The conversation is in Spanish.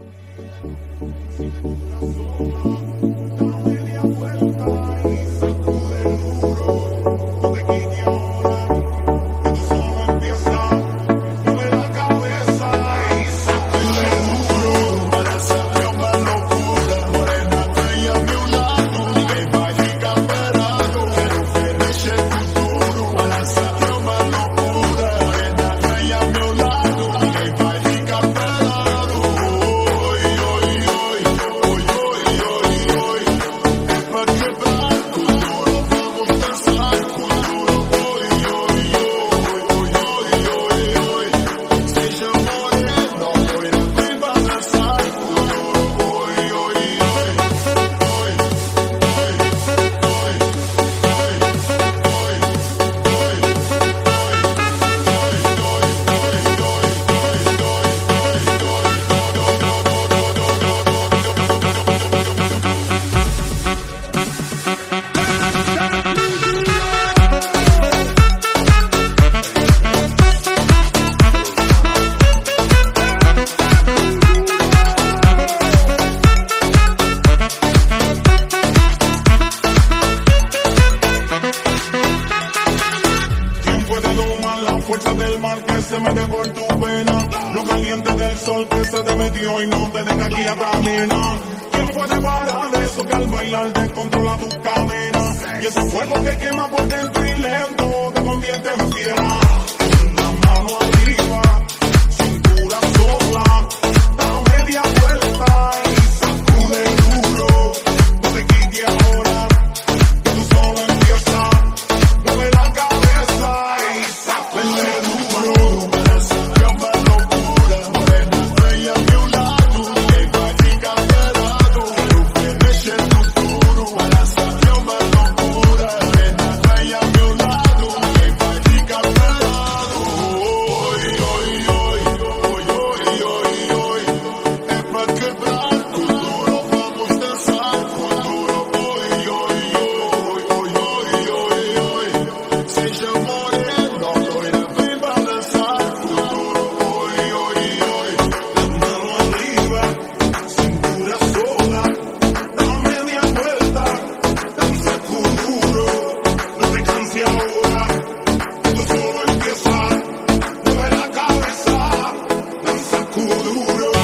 Thank you. Mete por tu vena? Lo caliente del sol que se te metió y no te deja aquí a caminar. ¿Quién puede parar eso que al bailar descontrola tus cadenas? Y ese fuego que quema por dentro y lento te convierte en arriba. como duro.